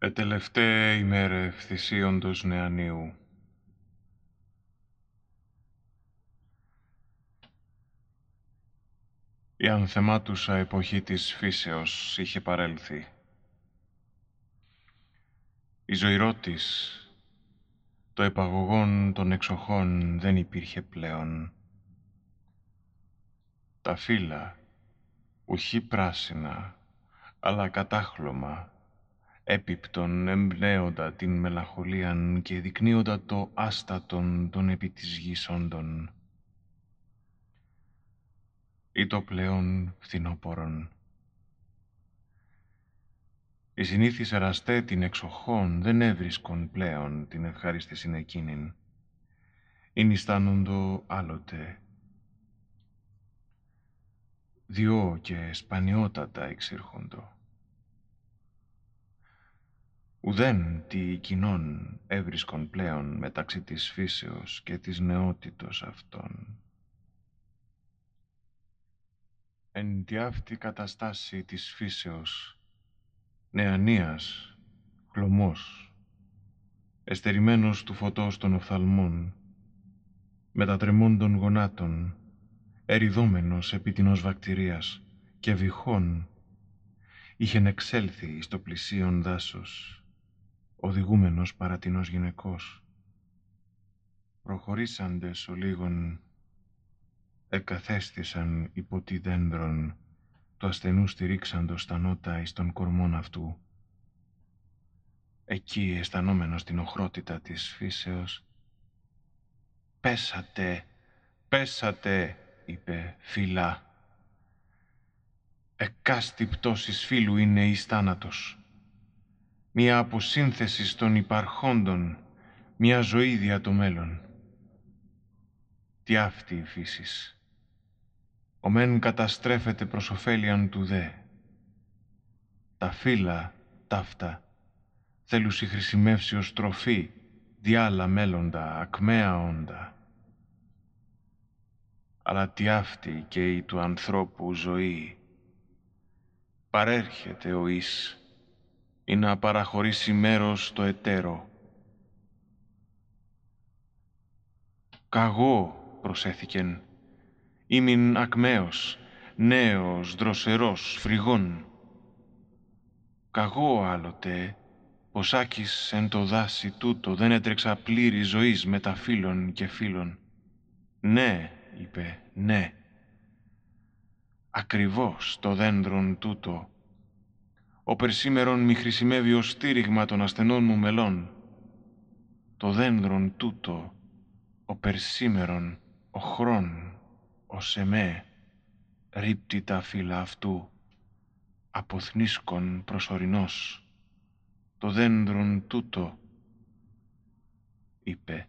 Ετελευταίε ημέρε φθησίοντος νεανίου. Η ανθεμάτουσα εποχή της φύσεως είχε παρέλθει. Η ζωηρότης, το επαγωγόν των εξοχών δεν υπήρχε πλέον. Τα φύλλα, ουχή πράσινα, αλλά κατάχλωμα, έπιπτον εμπνέοντα την μελαγχολίαν και δεικνύοντα το άστατον των επί της γης όντων. Ή το πλέον φθινόπορον. Οι συνήθεις εραστέ την εξοχών δεν έβρισκον πλέον την ευχάριστη εκείνην. Είναι αισθάνοντο άλλοτε. Διό και σπανιότατα εξήρχοντο. Ουδέν τι κοινών έβρισκον πλέον μεταξύ της φύσεως και της νεότητος αυτών. Εν τη αυτή καταστάση της φύσεως, νεανίας, χλωμός, εστερημένος του φωτός των οφθαλμών, μετατρεμών των γονάτων, εριδόμενος επί την βακτηρίας και βυχών, είχεν εξέλθει στο πλησίον δάσος οδηγούμενος παρατινός γυναικός. Προχωρήσαντες ο λίγων εκαθέστησαν υπό τη δέντρον το ασθενού στηρίξαντος τα νότα εις των κορμών αυτού. Εκεί αισθανόμενος την οχρότητα της φύσεως «Πέσατε, πέσατε», είπε φυλά. «Εκάστη πτώσης φίλου είναι εις θάνατος» μια αποσύνθεση των υπαρχόντων, μια ζωή δια το μέλλον. Τι αυτή η φύσης. Ο μεν καταστρέφεται προς ωφέλιαν του δε. Τα φύλλα ταύτα θέλουσι χρησιμεύσει ως τροφή διάλα μέλλοντα, ακμαία όντα. Αλλά τι αυτή και η του ανθρώπου ζωή παρέρχεται ο εις ή να παραχωρήσει μέρος στο εταίρο. «Καγώ», προσέθηκεν, «ήμην ακμαίος, νέος, δροσερός, φρυγών». «Καγώ άλλοτε, πως άκης εν το δάση τούτο δεν έτρεξα πλήρη ζωής με τα φίλων και φίλων». «Ναι», είπε, «ναι». «Ακριβώς το δέντρον τούτο ο περσίμερον μη χρησιμεύει ως στήριγμα των ασθενών μου μελών. Το δένδρον τούτο, ο περσίμερον, ο χρόν, ο σεμέ, ρίπτει τα φύλλα αυτού, αποθνίσκον προσωρινός. Το δένδρον τούτο, είπε,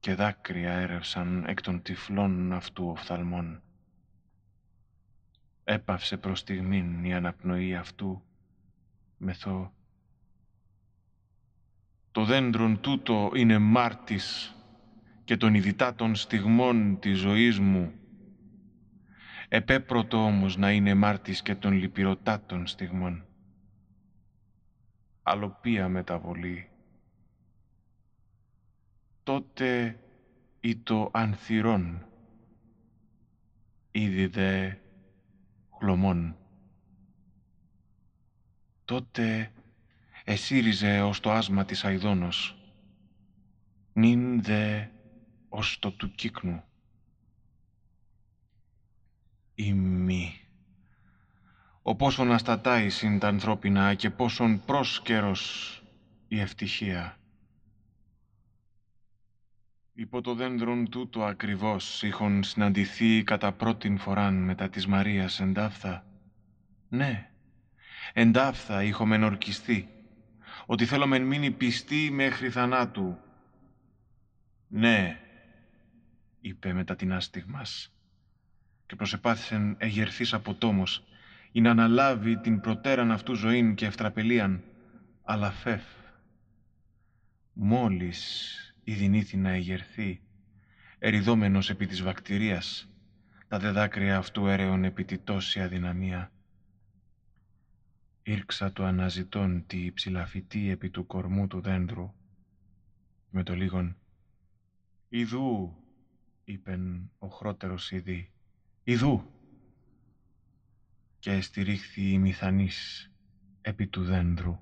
και δάκρυα έρευσαν εκ των τυφλών αυτού οφθαλμών. Έπαυσε προς στιγμήν η αναπνοή αυτού, μεθό. Το δέντρον τούτο είναι μάρτης και των ειδητάτων στιγμών της ζωής μου. Επέπρωτο όμως να είναι μάρτης και των λυπηρωτάτων στιγμών. Αλλοπία μεταβολή. Τότε ή το ανθυρόν, ήδη δε χλωμών. Τότε εσύριζε ως το άσμα της αηδόνος, νυν δε ως το του κύκνου. Ημί. Ο πόσον αστατάει συν τα ανθρώπινα και πόσον πρόσκαιρος η ευτυχία. Υπό το δέντρον τούτο ακριβώς είχον συναντηθεί κατά πρώτην φοράν μετά της Μαρίας εντάφθα. Ναι, εντάφθα είχομεν ορκιστεί, ότι θέλομεν μείνει πιστή μέχρι θανάτου. Ναι, είπε μετά την άστιγμας και προσεπάθησεν εγερθής από τόμος ή να αναλάβει την προτέραν αυτού ζωήν και ευτραπελίαν, αλλά φεύ. Μόλις η να εγερθεί, εριδόμενος επί της βακτηρίας, τα δεδάκρυα αυτού έρεον επί τη τόση αδυναμία. ήρξα το αναζητών τη ψηλαφιτή επί του κορμού του δέντρου. Με το λίγον «Ιδού», είπεν ο χρότερος ειδή, «Ιδού» και στηρίχθη η μηθανής επί του δέντρου.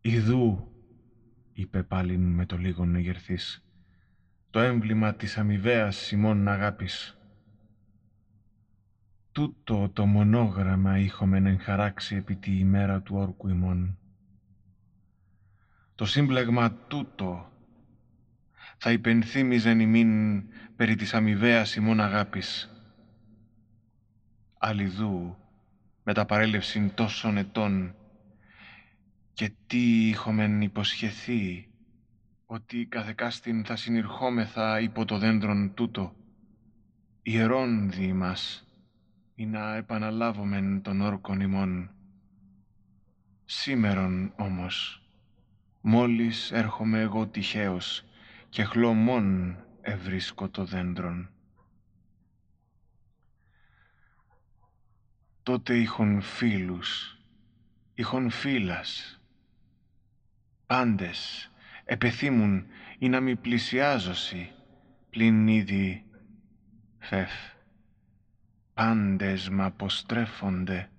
«Ιδού», είπε πάλιν με το λίγον εγερθής, «το έμβλημα της αμοιβαίας σημών αγάπης» τούτο το μονόγραμμα είχομεν εγχαράξει επί τη ημέρα του όρκου ημών. Το σύμπλεγμα τούτο θα υπενθύμιζεν ημίν περί της αμοιβαίας ημών αγάπης. Αλλιδού, με τα παρέλευσιν τόσων ετών, και τι είχομεν υποσχεθεί, ότι καθεκάστην θα συνειρχόμεθα υπό το δέντρον τούτο, ιερόν δι' μας, ή να επαναλάβομεν τον όρκον ημών. Σήμερον όμως, μόλις έρχομαι εγώ τυχαίος και χλωμόν ευρίσκω το δέντρον. Τότε είχον φίλους, είχον φίλας. Πάντες επεθύμουν ή να μη πλησιάζωσι, πλην ήδη φεφ πάντες μ' αποστρέφονται.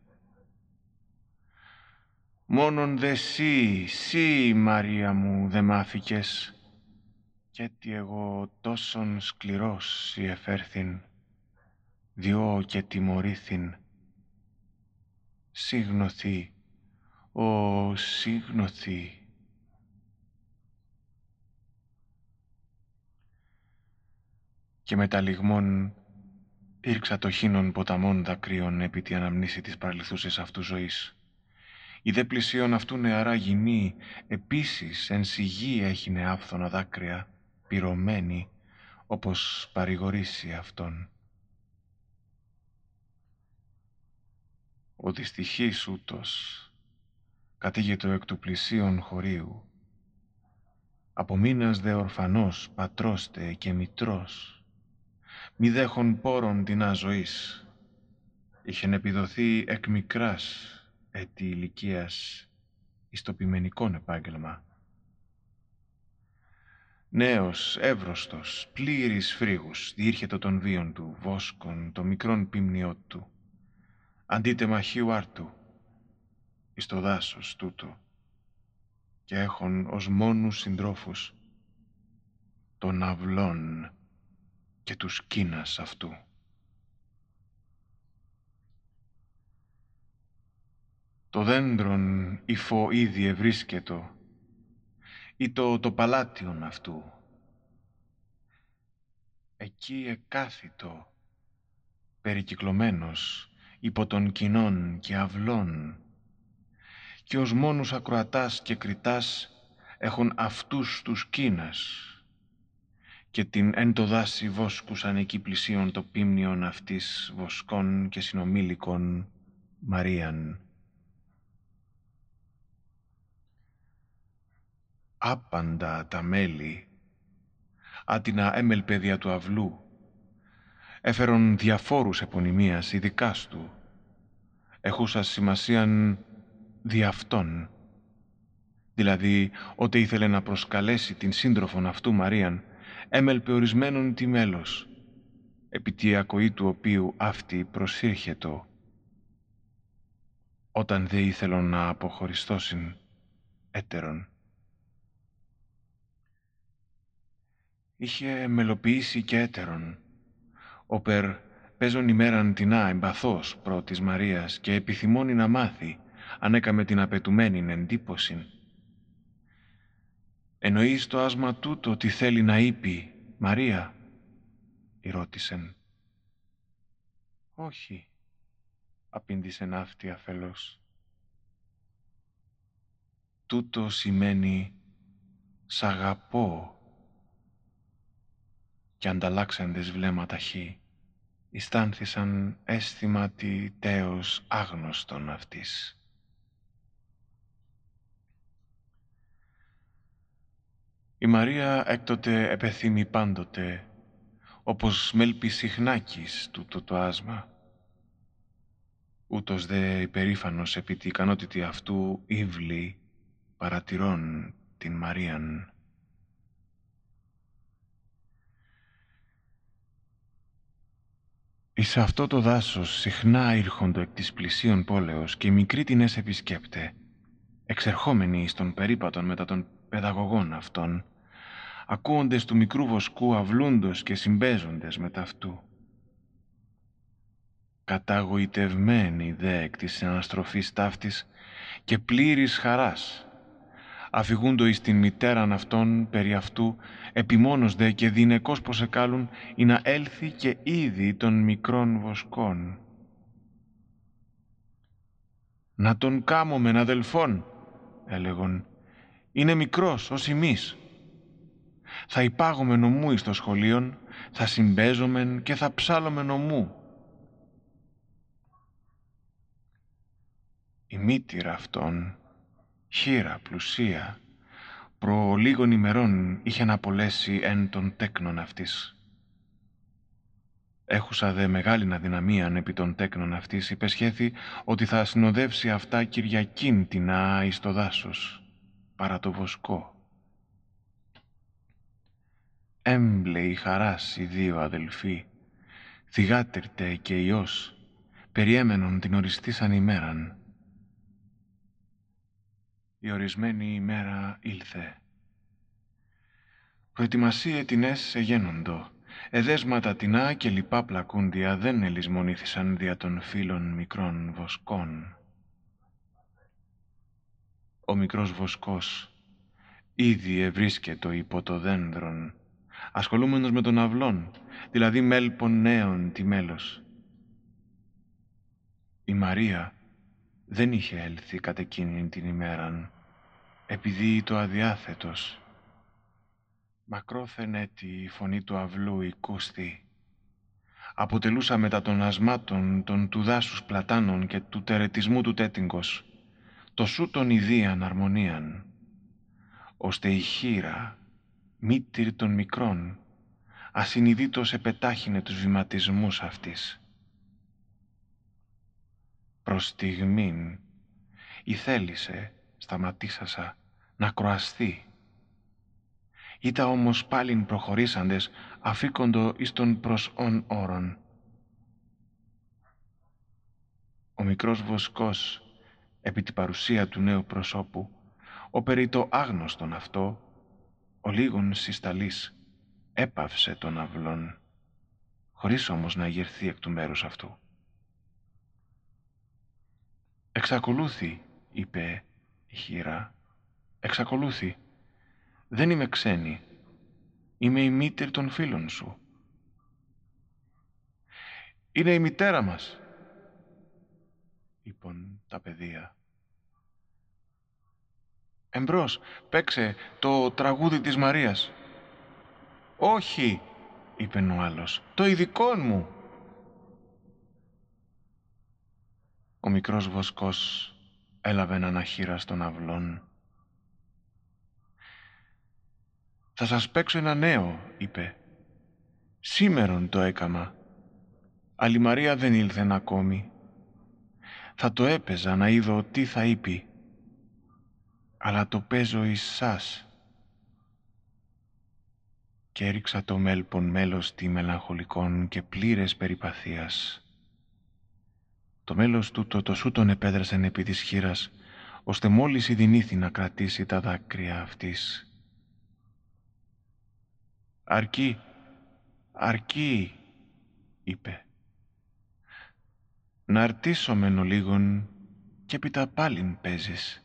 Μόνον δε σύ, σύ Μαρία μου δε μάθηκες, κι τι εγώ τόσον σκληρός σύ εφέρθην, διό και τιμωρήθην. Σύγνωθη, ο σύγνωθη. Και με τα λιγμών Ήρξα το χίνον ποταμών δακρύων επί τη αναμνήση της παραλυθούσης αυτού ζωής. Η δε πλησίον αυτού νεαρά γυνή επίσης εν σιγή έχινε άφθονα δάκρυα, πυρωμένη, όπως παρηγορήσει αυτόν. Ο δυστυχής ούτως κατήγετο εκ του πλησίον χωρίου. Από μήνας δε ορφανός πατρώστε και μητρός, μη δέχον πόρων την ζωής. Είχεν επιδοθεί εκ μικράς έτη ηλικίας εις το ποιμενικόν επάγγελμα. Νέος, εύρωστος, πλήρης φρίγους, διήρχετο των βίων του, βόσκον, το μικρόν πίμνιό του, αντίτε μαχίου άρτου, εις το δάσος τούτο, και έχων ως μόνους συντρόφους, των αυλών και του κίνας αυτού. Το δέντρον υφό ήδη ευρίσκετο, ή το, το παλάτιον αυτού. Εκεί εκάθιτο, περικυκλωμένος, υπό των κοινών και αυλών, και ως μόνους ακροατάς και κριτάς έχουν αυτούς τους κίνας, και την εν το δάση βόσκουσαν εκεί πλησίον το πίμνιον αυτής βοσκών και συνομήλικων Μαρίαν. Άπαντα τα μέλη, άτινα έμελπαιδια του αυλού, έφερον διαφόρους επωνυμίας ειδικάς του, έχουσας σημασίαν δι' αυτόν, δηλαδή ότι ήθελε να προσκαλέσει την σύντροφον αυτού Μαρίαν έμελπε ορισμένον τι μέλος, επί τη ακοή του οποίου αυτή προσήρχετο, όταν δε ήθελον να αποχωριστώσιν έτερον. Είχε μελοποιήσει και έτερον, όπερ παίζον ημέραν τεινά εμπαθώς πρώτης Μαρίας και επιθυμώνει να μάθει, αν έκαμε την απαιτουμένην εντύπωσιν, Εννοείς το άσμα τούτο τι θέλει να είπε, Μαρία, ρώτησεν. Όχι, απήντησε αυτή αφελώς. Τούτο σημαίνει «Σ' αγαπώ» και ανταλλάξαντες βλέμματα χ, αισθάνθησαν αίσθημα τη τέος άγνωστον αυτής. Η Μαρία έκτοτε επεθύμει πάντοτε, όπως μέλπι συχνάκης τούτο το άσμα. ούτως δε υπερήφανος επί τη ικανότητη αυτού ύβλη παρατηρών την Μαρίαν. Εις αυτό το δάσος συχνά ήρχοντο εκ της πλησίων πόλεως και μικρή την επισκέπτε, εξερχόμενοι εις των περίπατων μετά των παιδαγωγών αυτών, ακούοντες του μικρού βοσκού αυλούντος και συμπέζοντες με ταυτού. Καταγοητευμένη δε εκ της αναστροφής ταύτης και πλήρης χαράς, αφηγούντο εις την μητέραν αυτών περί αυτού, επιμόνος δε και δινεκός πως εκάλουν, ή να έλθει και ήδη των μικρών βοσκών. «Να τον κάμωμεν αδελφόν», έλεγον, «είναι μικρός ως εμείς. Θα υπάγομεν ομού εις το σχολείον, θα συμπέζομεν και θα ψάλομεν ομού». Η μήτηρα αυτών χείρα, πλουσία, προ λίγων ημερών είχε να απολέσει εν των τέκνων αυτής. Έχουσα δε μεγάλη αδυναμίαν επί των τέκνων αυτής, υπεσχέθη ότι θα συνοδεύσει αυτά Κυριακήν την εις το δάσος, παρά το βοσκό. Έμπλε η χαράς οι δύο αδελφοί, θυγάτερτε και ιός, περιέμενον την οριστήσαν ημέραν, η ορισμένη ημέρα ήλθε. Προετοιμασίε τινές εγένοντο. Εδέσματα τεινά και λοιπά πλακούντια δεν ελισμονήθησαν δια των φίλων μικρών βοσκών. Ο μικρός βοσκός ήδη ευρίσκετο υπό το δένδρον, ασχολούμενος με τον αυλόν, δηλαδή μέλπον νέων τη μέλος. Η Μαρία δεν είχε έλθει κατ' εκείνη την ημέραν, επειδή το αδιάθετος. Μακρόθεν έτη η φωνή του αυλού οικούστη. Αποτελούσα μετά των ασμάτων των του δάσους πλατάνων και του τερετισμού του τέτυγκος, το σου τον ιδίαν αρμονίαν, ώστε η χείρα, μήτηρ των μικρών, ασυνειδήτως επετάχυνε τους βηματισμούς αυτής προς στιγμήν η θέλησε, σταματήσασα, να κροαστεί. Ήτα όμως πάλιν προχωρήσαντες αφήκοντο εις των προσών όρων. Ο μικρός βοσκός, επί την παρουσία του νέου προσώπου, ο περί το άγνωστον αυτό, ο λίγον συσταλής, έπαυσε τον αυλόν, χωρίς όμως να γερθεί εκ του μέρους αυτού. «Εξακολούθη», είπε η χείρα. «Εξακολούθη. Δεν είμαι ξένη. Είμαι η μήτερ των φίλων σου». «Είναι η μητέρα μας», είπαν τα παιδεία. «Εμπρός, παίξε το τραγούδι της Μαρίας». «Όχι», είπε ο άλλος, «το ειδικό μου». Ο μικρός βοσκός έλαβε έναν αχύρα στον αυλόν. «Θα σας παίξω ένα νέο», είπε. «Σήμερον το έκαμα. Αλλά η Μαρία δεν ήλθεν ακόμη. Θα το έπαιζα να είδω τι θα είπε. Αλλά το παίζω εις σας». Και έριξα το μέλπον μέλος τη μελαγχολικών και πλήρες περιπαθίας το μέλος του το, το σου τον επέδρασεν επί της χείρας, ώστε μόλις ειδηνήθη να κρατήσει τα δάκρυα αυτής. «Αρκεί, αρκεί», είπε. «Να αρτήσω μεν λίγον και έπειτα πάλιν παίζεις».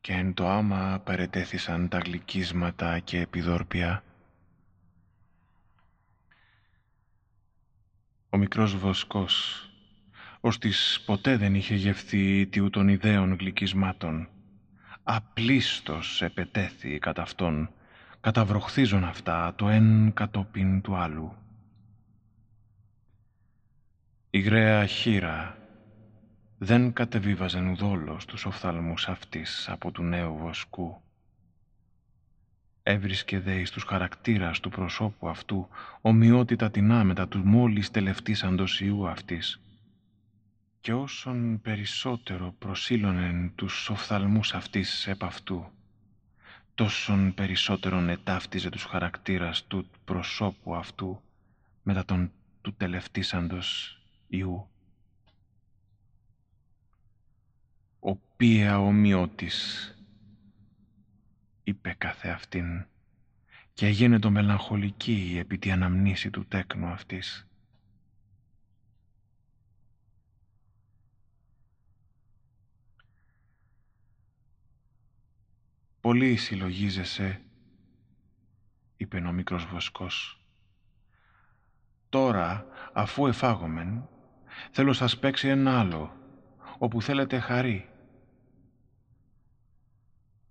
Και εν το άμα παρετέθησαν τα γλυκίσματα και επιδόρπια, Ο μικρός βοσκός, ώστις ποτέ δεν είχε γευθεί τιού των ιδέων γλυκισμάτων. Απλίστος επετέθη κατά αυτόν, καταβροχθίζον αυτά το εν κατόπιν του άλλου. Η γραία χείρα δεν κατεβίβαζεν ουδόλως τους οφθαλμούς αυτής από του νέου βοσκού. Έβρισκε δε εις τους χαρακτήρας του προσώπου αυτού ομοιότητα την άμετα του μόλις τελευτής αντοσιού αυτής, και όσον περισσότερο προσήλωνεν τους οφθαλμούς αυτής επ' αυτού, τόσον περισσότερον ετάφτιζε τους χαρακτήρας του προσώπου αυτού μετά τον του τελευτήσαντος Ιού. «Οποία ομοιότης», είπε κάθε αυτήν, και έγινε το μελαγχολική επί τη αναμνήση του τέκνου αυτής. «Πολύ συλλογίζεσαι», είπε ο μικρός βοσκός. «Τώρα, αφού εφάγομεν, θέλω σας παίξει ένα άλλο, όπου θέλετε χαρί».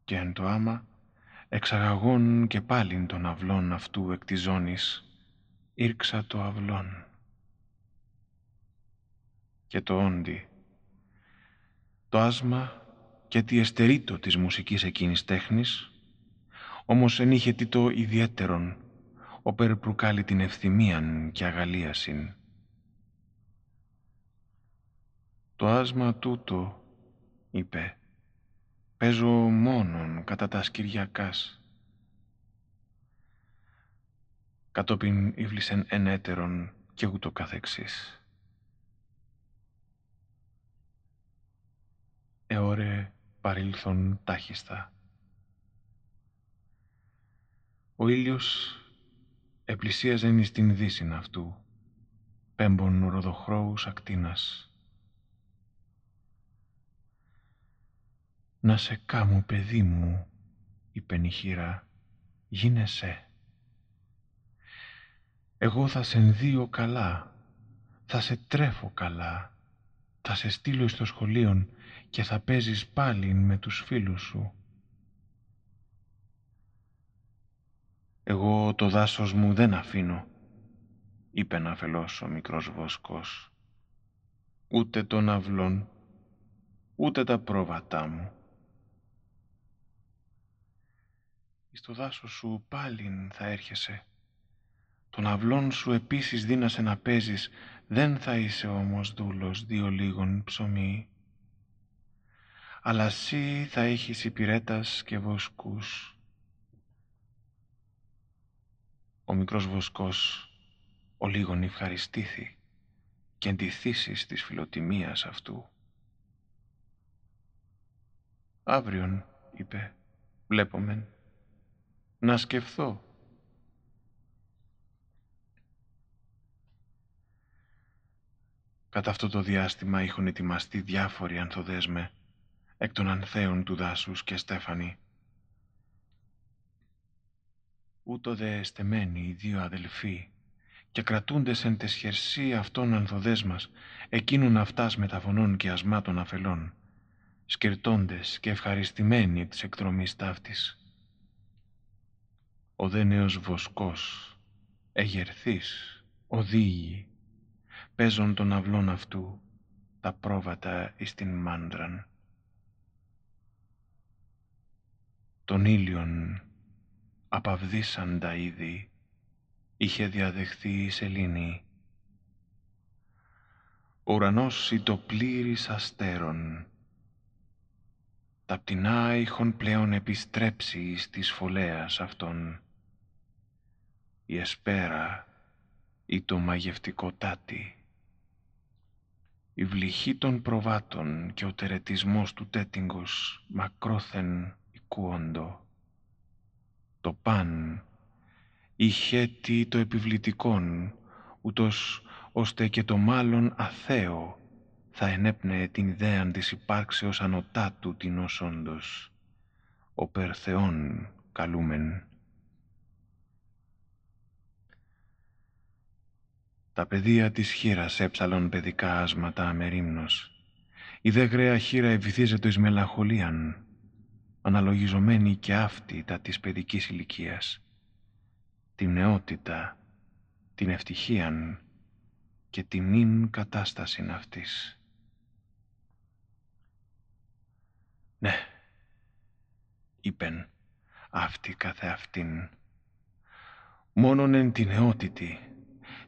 Και εν το άμα, εξαγαγών και πάλιν των αυλών αυτού εκ της ζώνης, ήρξα το αυλόν. Και το όντι, το άσμα και τη εστερήτω της μουσικής εκείνης τέχνης, όμως εν είχε τι το ιδιαίτερον, όπερ προκάλει την ευθυμίαν και αγαλίασιν. Το άσμα τούτο, είπε, παίζω μόνον κατά τα σκυριακάς. Κατόπιν ήβλησεν ενέτερον και ούτω καθεξής. Εώρε παρήλθον τάχιστα. Ο ήλιος επλησίαζεν εις την δύσιν αυτού, πέμπον ροδοχρόους ακτίνας. «Να σε κάμω, παιδί μου», είπε νυχήρα, «γίνεσαι. Εγώ θα σε ενδύω καλά, θα σε τρέφω καλά, θα σε στείλω στο σχολείο και θα παίζεις πάλι με τους φίλους σου. «Εγώ το δάσος μου δεν αφήνω», είπε αφελώς ο μικρός βοσκός. «Ούτε τον αυλών, ούτε τα πρόβατά μου. Στο δάσος σου πάλιν θα έρχεσαι. Τον αυλών σου επίσης δίνασε να παίζεις, δεν θα είσαι όμως δούλος δύο λίγων ψωμί αλλά σύ θα έχεις υπηρέτας και βοσκούς. Ο μικρός βοσκός ο λίγον ευχαριστήθη και εντυθήσεις της φιλοτιμίας αυτού. «Αύριον», είπε, «βλέπομεν, να σκεφθώ». Κατά αυτό το διάστημα είχαν ετοιμαστεί διάφοροι ανθοδέσμε εκ των ανθέων του δάσους και Στέφανη. Ούτω δε εστεμένοι οι δύο αδελφοί και κρατούντες εν τεσχερσί αυτών ανθοδέσμας εκείνουν αυτάς μεταφωνών και ασμάτων αφελών, σκερτώντες και ευχαριστημένοι της εκδρομής ταύτης. Ο δε νέος βοσκός, εγερθής, οδήγη, παίζον των αυλών αυτού τα πρόβατα εις την μάντραν. τον ήλιον απαυδίσαντα ήδη είχε διαδεχθεί η σελήνη. Ο ουρανός πλήρης αστέρων. Τα πτηνά είχον πλέον επιστρέψει στις φωλέας αυτών. Η εσπέρα ή το μαγευτικό τάτι. Η βλυχή των προβάτων και ο τερετισμός του τέτιγκος μακρόθεν ακούοντο. Το παν είχε τι το επιβλητικόν, ούτως ώστε και το μάλλον αθέο θα ενέπνεε την ιδέα της υπάρξεως ανωτάτου την όντως, ο περθεών καλούμεν. Τα παιδεία της χείρας έψαλον παιδικά άσματα αμερίμνος. Η δε γραία χείρα ευηθίζεται εις μελαγχολίαν, αναλογιζομένη και αυτή τα της παιδικής ηλικίας, την νεότητα, την ευτυχίαν και την ίν κατάσταση αυτής. Ναι, είπεν αυτή καθε αυτήν, μόνον εν την νεότητη,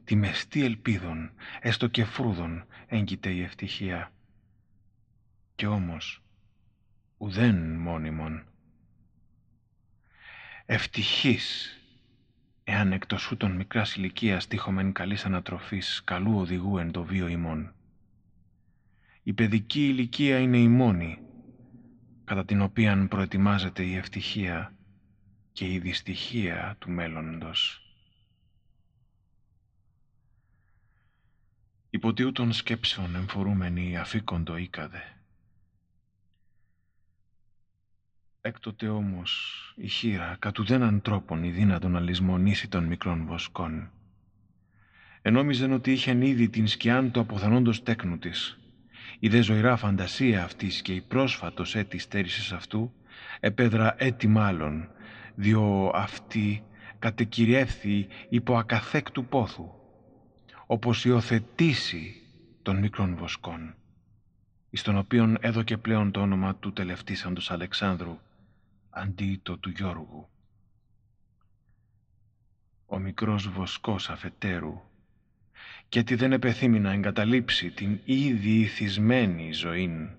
τη μεστή ελπίδων, έστω και φρούδων, έγκυται η ευτυχία και όμως ουδέν μόνιμον. Ευτυχής, εάν εκτός ούτων μικράς ηλικίας τύχομεν καλής ανατροφής καλού οδηγού εν το βίο ημών. Η παιδική ηλικία είναι η μόνη, κατά την οποία προετοιμάζεται η ευτυχία και η δυστυχία του μέλλοντος. Υποτίου των σκέψεων εμφορούμενοι αφήκοντο ήκαδε. Έκτοτε όμως η χείρα κατ' ουδέναν τρόπον η δύνατον να λησμονήσει των μικρών βοσκών. Ενόμιζεν ότι είχεν ήδη την σκιάν του αποθανόντος τέκνου της. Η δε ζωηρά φαντασία αυτής και η πρόσφατος έτη στέρησης αυτού επέδρα έτη μάλλον, διό αυτή κατεκυριεύθη υπό ακαθέκτου πόθου όπως υιοθετήσει των μικρών βοσκών, εις τον οποίον έδωκε πλέον το όνομα του τελευτήσαντος Αλεξάνδρου, αντί το του Γιώργου. Ο μικρός βοσκός αφετέρου, και τι δεν επεθύμει να εγκαταλείψει την ήδη ηθισμένη ζωήν,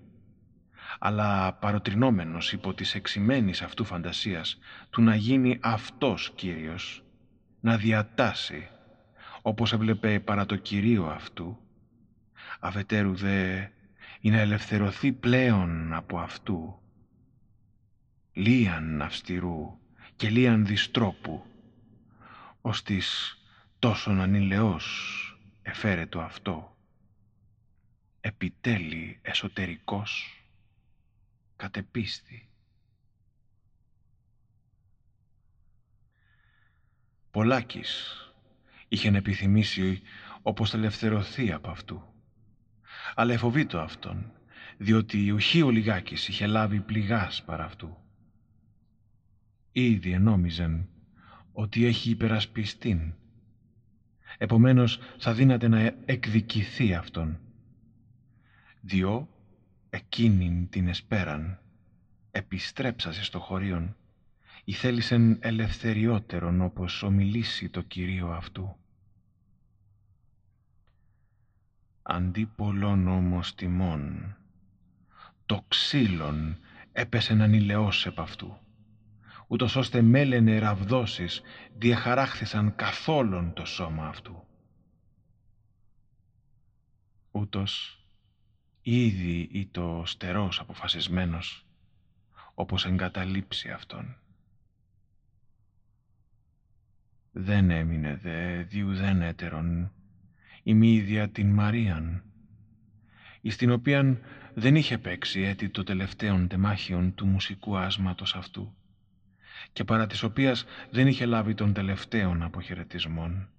αλλά παροτρινόμενος υπό της εξημένης αυτού φαντασίας του να γίνει αυτός Κύριος, να διατάσει όπως έβλεπε παρά το Κυρίο αυτού, αφετέρου δε είναι να ελευθερωθεί πλέον από αυτού, λίαν αυστηρού και λίαν διστρόπου, ως της τόσον ανηλεός εφέρε το αυτό, επιτέλει εσωτερικός, κατεπίστη. Πολάκης είχεν επιθυμήσει όπως ελευθερωθεί από αυτού. Αλλά εφοβήτω αυτόν, διότι ουχή ο λιγάκης είχε λάβει πληγάς παρά αυτού. Ήδη ενόμιζεν ότι έχει υπερασπιστήν. Επομένως θα δύναται να εκδικηθεί αυτόν. Διό εκείνην την εσπέραν, επιστρέψασε στο χωρίον ή θέλησεν ελευθεριότερον όπως ομιλήσει το Κυρίο αυτού. Αντί πολλών όμως τιμών, το ξύλον έπεσε να νηλεώσει επ' αυτού, ούτως ώστε μέλενε ραβδόσεις διαχαράχθησαν καθόλων το σώμα αυτού. Ούτως ήδη ή το στερός αποφασισμένος, όπως εγκαταλείψει αυτόν. Δεν έμεινε δε διουδέν έτερον ημίδια την Μαρίαν, εις την οποίαν δεν είχε παίξει έτη το τελευταίον τεμάχιον του μουσικού άσματος αυτού και παρά της οποίας δεν είχε λάβει τον τελευταίον αποχαιρετισμόν.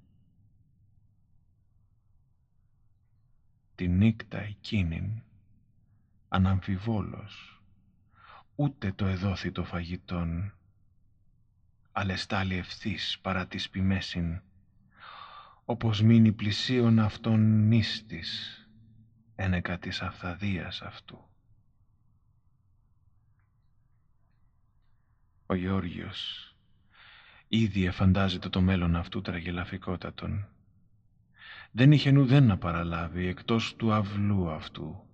Τη νύκτα εκείνην, αναμφιβόλως, ούτε το εδόθη το φαγητόν, αλεστάλη ευθύς παρά της ποιμέσιν, όπως μείνει πλησίον αυτόν νίστης, ένεκα της αυθαδίας αυτού. Ο Γεώργιος ήδη εφαντάζεται το μέλλον αυτού τραγελαφικότατον. Δεν είχε ουδέν να παραλάβει εκτός του αυλού αυτού,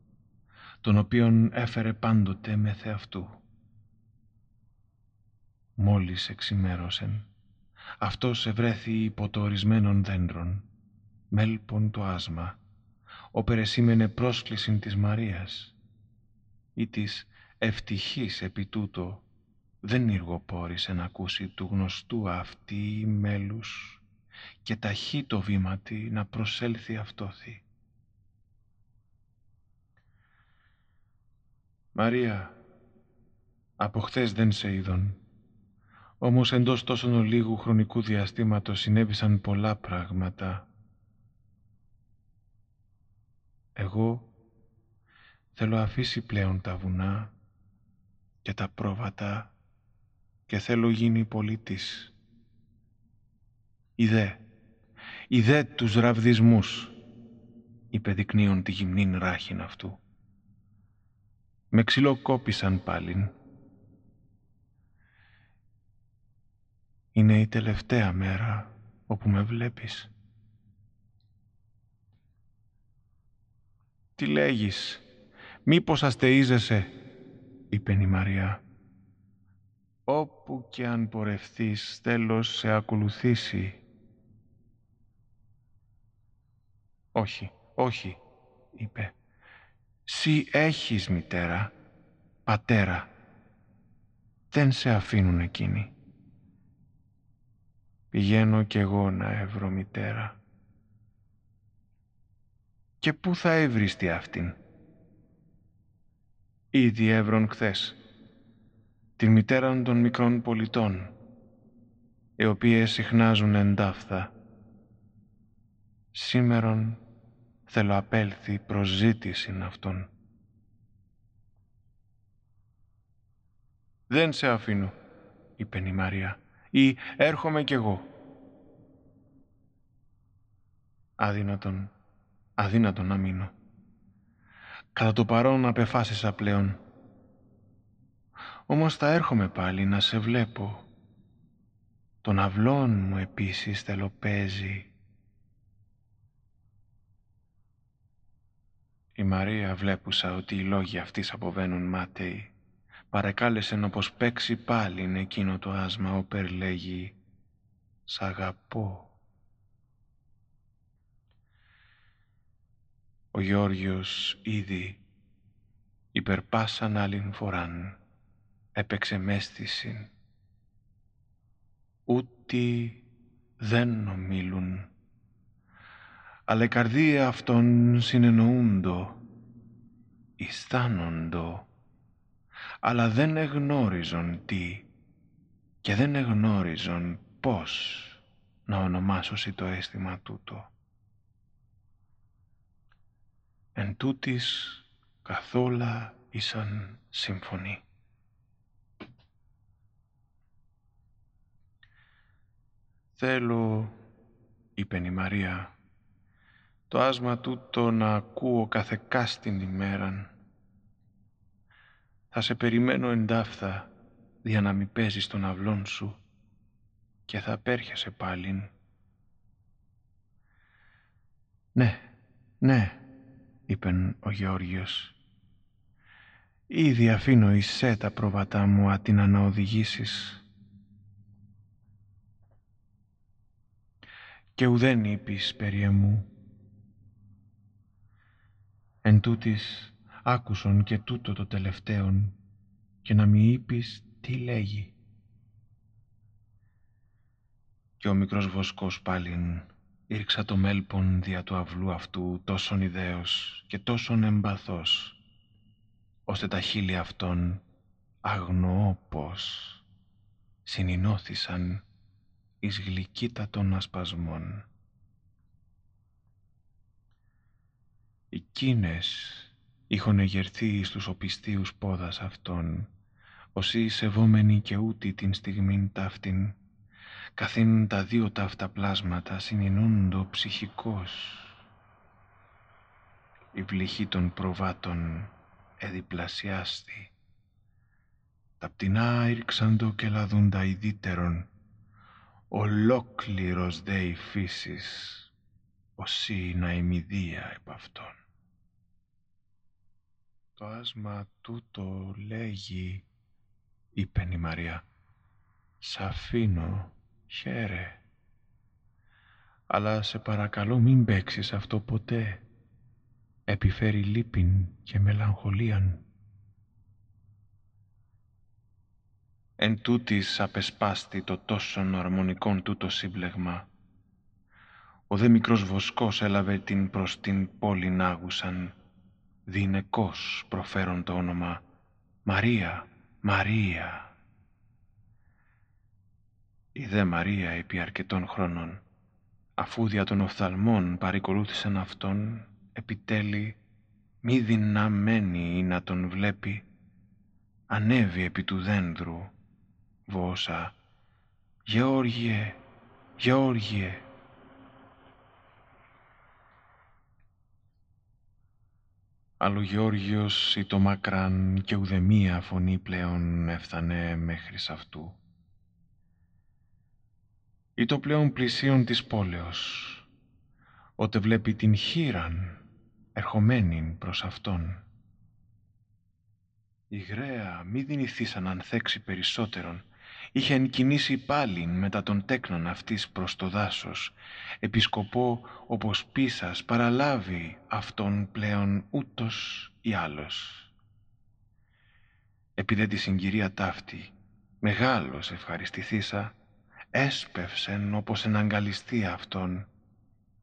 τον οποίον έφερε πάντοτε με θεαυτού. Μόλις εξημέρωσεν, αυτός ευρέθη υπό το ορισμένων δέντρων, μέλπον το άσμα, όπερε πρόσκληση της Μαρίας ή της ευτυχής επί τούτο δεν ηργοπόρησε να ακούσει του γνωστού αυτή η μέλους και ταχύ το βήματι να προσέλθει αυτόθη. Μαρία, από χθες δεν σε είδον, όμως εντός τόσο λίγου χρονικού διαστήματος συνέβησαν πολλά πράγματα. Εγώ θέλω αφήσει πλέον τα βουνά και τα πρόβατα και θέλω γίνει πολίτης. Ιδέ, ιδέ τους ραβδισμούς, είπε δεικνύον τη γυμνήν ράχην αυτού. Με ξυλοκόπησαν πάλιν Είναι η τελευταία μέρα όπου με βλέπεις. Τι λέγεις, μήπως αστείζεσαι, είπε η Μαρία. Όπου και αν πορευθείς, τέλος σε ακολουθήσει. Όχι, όχι, είπε. Σύ έχεις μητέρα, πατέρα; Δεν σε αφήνουν εκείνοι. Πηγαίνω κι εγώ να έβρω μητέρα. Και πού θα έβριστη αυτήν; Ήδη έβρον χθες. Την μητέρα των μικρών πολιτών, οι οποίες συχνάζουν εντάφθα. Σήμερον θέλω απέλθει προσζήτηση αυτών. «Δεν σε αφήνω», είπε η Μαρία, «ή έρχομαι κι εγώ». Αδύνατον, αδύνατον να μείνω. Κατά το παρόν απεφάσισα πλέον. Όμως θα έρχομαι πάλι να σε βλέπω. Τον αυλόν μου επίσης θέλω παίζει. Η Μαρία βλέπουσα ότι οι λόγοι αυτής αποβαίνουν μάταιοι. Παρεκάλεσε να πως παίξει πάλι εκείνο το άσμα όπερ λέγει «Σ' αγαπώ». Ο Γιώργιος ήδη υπερπάσαν άλλην φοράν έπαιξε μέστησιν. Ούτι δεν νομίλουν, αλλά η καρδία αυτών συνεννοούντο, αισθάνοντο, αλλά δεν εγνώριζον τι και δεν εγνώριζον πώς να ονομάσωσι το αίσθημα τούτο. Εν τούτης καθόλα ήσαν συμφωνή. «Θέλω», είπε η Μαρία, «το άσμα τούτο να ακούω κάθε κάστην ημέραν. Θα σε περιμένω εντάφθα, για να μη παίζεις τον αυλόν σου και θα απέρχεσαι πάλιν». «Ναι, ναι», είπεν ο Γεώργιος. «Ήδη αφήνω εισέ τα προβατά μου άτινα να οδηγήσεις». και ουδέν είπεις περί εμού. Εν τούτης άκουσον και τούτο το τελευταίον και να μη είπεις τι λέγει. Και ο μικρός βοσκός πάλιν ήρξα το μέλπον δια του αυλού αυτού τόσον ιδέως και τόσον εμπαθός, ώστε τα χείλη αυτών αγνοώ πως συνεινώθησαν εις γλυκύτατων ασπασμών. Εκείνες είχον εγερθεί στους οπιστίους πόδας αυτών, όσοι σεβόμενοι και ούτι την στιγμήν ταύτην, καθήν τα δύο ταύτα πλάσματα συνεινούντο ψυχικός. Η βλυχή των προβάτων εδιπλασιάστη. Τα πτηνά ήρξαντο και λαδούντα ειδύτερον, ολόκληρος δε η φύσης, οσί να ημιδία επ' αυτόν. Το άσμα τούτο λέγει, είπε η Μαρία, σ' αφήνω, χαίρε. Αλλά σε παρακαλώ μην παίξεις αυτό ποτέ. Επιφέρει λύπην και μελαγχολίαν. εν τούτης απεσπάστη το τόσον αρμονικόν τούτο σύμπλεγμα. Ο δε μικρός βοσκός έλαβε την προς την πόλη άγουσαν, δινεκός προφέρον το όνομα «Μαρία, Μαρία». Η δε Μαρία επί αρκετών χρόνων, αφού δια των οφθαλμών παρικολούθησαν αυτόν, επιτέλει μη δυναμένη ή να τον βλέπει, ανέβη επί του δένδρου Βόσα. Γεώργιε, Γεώργιε. Άλλο Γεώργιος ή το μακράν και ουδεμία φωνή πλέον έφτανε μέχρι σ' αυτού. Ή το πλέον πλησίον της πόλεως, ότε βλέπει την χείραν ερχομένην προς αυτόν. Η γραία μη δυνηθείς αν ανθέξει περισσότερον, είχε εγκινήσει πάλιν μετά των τέκνων αυτής προς το δάσος, επισκοπό όπως πίσας παραλάβει αυτόν πλέον ούτως ή άλλος. Επειδή τη συγκυρία ταύτη, μεγάλος ευχαριστηθήσα, έσπευσεν όπως εναγκαλιστεί αυτόν,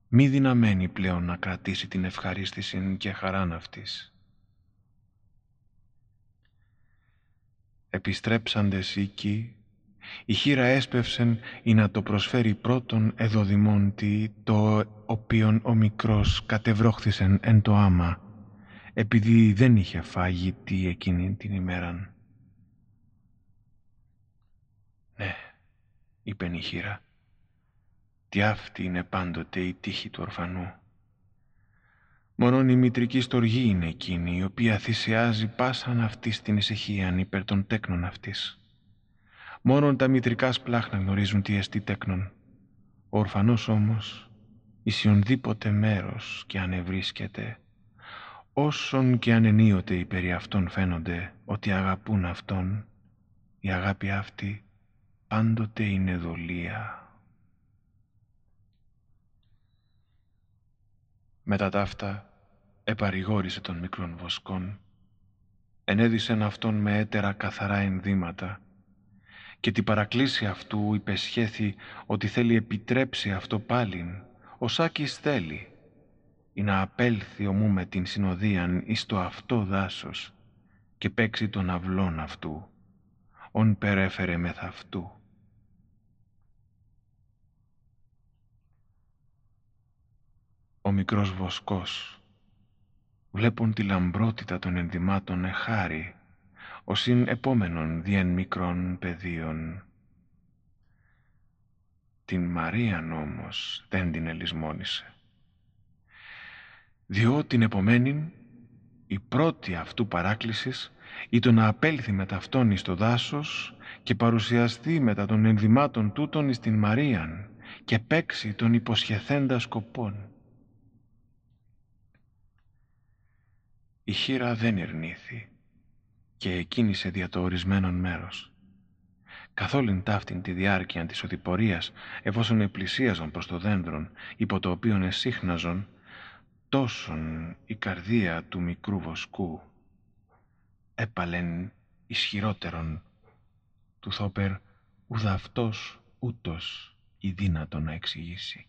μη δυναμένη πλέον να κρατήσει την ευχαρίστηση και χαράν αυτής. Επιστρέψαντες οίκοι, η χείρα έσπευσεν ή να το προσφέρει πρώτον εδοδημόν τι, το οποίον ο μικρός κατεβρόχθησεν εν το άμα, επειδή δεν είχε φάγει τι εκείνη την ημέραν. «Ναι», είπε η χείρα, «τι αυτή είναι πάντοτε η τύχη του ορφανού. Μόνον η μητρική στοργή είναι εκείνη η οποία θυσιάζει πάσαν αυτής στην ησυχία υπέρ των τέκνων αυτής. Μόνον τα μητρικά σπλάχνα γνωρίζουν τι εστί τέκνον. Ο ορφανός όμως, ησιονδήποτε μέρος και αν ευρίσκεται, όσον και αν ενίοτε οι περί αυτών φαίνονται ότι αγαπούν αυτόν, η αγάπη αυτή πάντοτε είναι δολία. Μετά τα αυτά επαρηγόρησε τον μικρόν βοσκόν, ενέδισεν αυτόν με έτερα καθαρά ενδύματα και την παρακλήση αυτού υπεσχέθη ότι θέλει επιτρέψει αυτό πάλιν, ο Σάκης θέλει, ή να απέλθει ομού με την συνοδείαν εις το αυτό δάσος και παίξει τον αυλών αυτού, ον περέφερε μεθ' αυτού. Ο μικρός βοσκός, βλέπουν τη λαμπρότητα των ενδυμάτων εχάρη, ως ειν επόμενον διεν μικρών πεδίων. Την Μαρίαν όμως δεν την ελισμόνησε διότι την επομένην η πρώτη αυτού παράκλησης ήταν να απέλθει με ταυτόν στο δάσος και παρουσιαστεί μετά των ενδυμάτων τούτων εις την Μαρίαν και παίξει τον υποσχεθέντα σκοπών. Η χείρα δεν ερνήθη και εκκίνησε δια το ορισμένον μέρος. Καθόλην ταύτην τη διάρκεια της οδηπορίας, εφόσον επλησίαζον προς το δέντρον, υπό το οποίον εσύχναζον, τόσον η καρδία του μικρού βοσκού έπαλεν ισχυρότερον του θόπερ ουδα αυτός ούτως η δύνατο να εξηγήσει.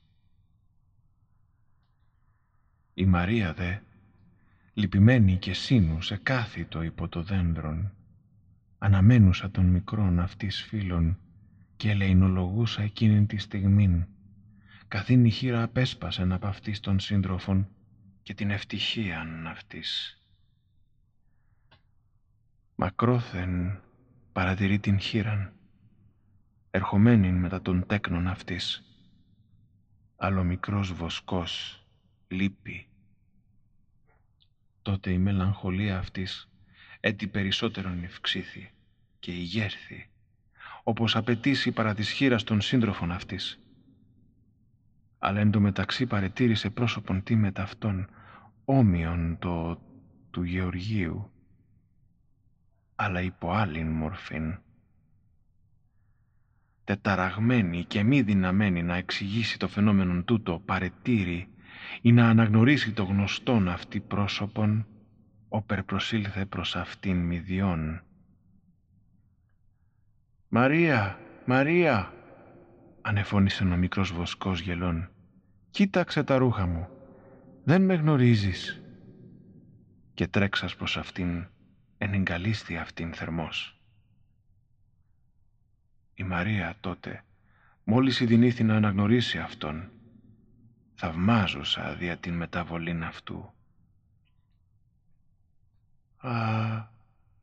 Η Μαρία δε, λυπημένη και σύνου σε κάθιτο υπό το δέντρον, αναμένουσα των μικρών αυτής φίλων και ελεηνολογούσα εκείνη τη στιγμήν, καθήν η χείρα απέσπασεν από αυτής των σύντροφων και την ευτυχίαν αυτής. Μακρόθεν παρατηρεί την χείραν, ερχομένην μετά των τέκνων αυτής, άλλο μικρός βοσκός λείπει. Τότε η μελαγχολία αυτής έτι περισσότερον ευξήθη και ηγέρθη, όπως απαιτήσει παρά της χείρας των σύντροφων αυτής αλλά εν τω μεταξύ παρετήρησε πρόσωπον τι με ταυτόν όμοιον το του Γεωργίου, αλλά υπό άλλην μορφήν. Τεταραγμένη και μη δυναμένη να εξηγήσει το φαινόμενον τούτο παρετήρη ή να αναγνωρίσει το γνωστόν αυτή πρόσωπον, όπερ προσήλθε προς αυτήν μηδιών. «Μαρία! Μαρία!» ανεφώνησε ο μικρός βοσκός γελών. «Κοίταξε τα ρούχα μου. Δεν με γνωρίζεις». Και τρέξας προς αυτήν, ενεγκαλίστη αυτήν θερμός. Η Μαρία τότε, μόλις ειδηνήθη να αναγνωρίσει αυτόν, θαυμάζωσα δια την μεταβολήν αυτού. «Α»,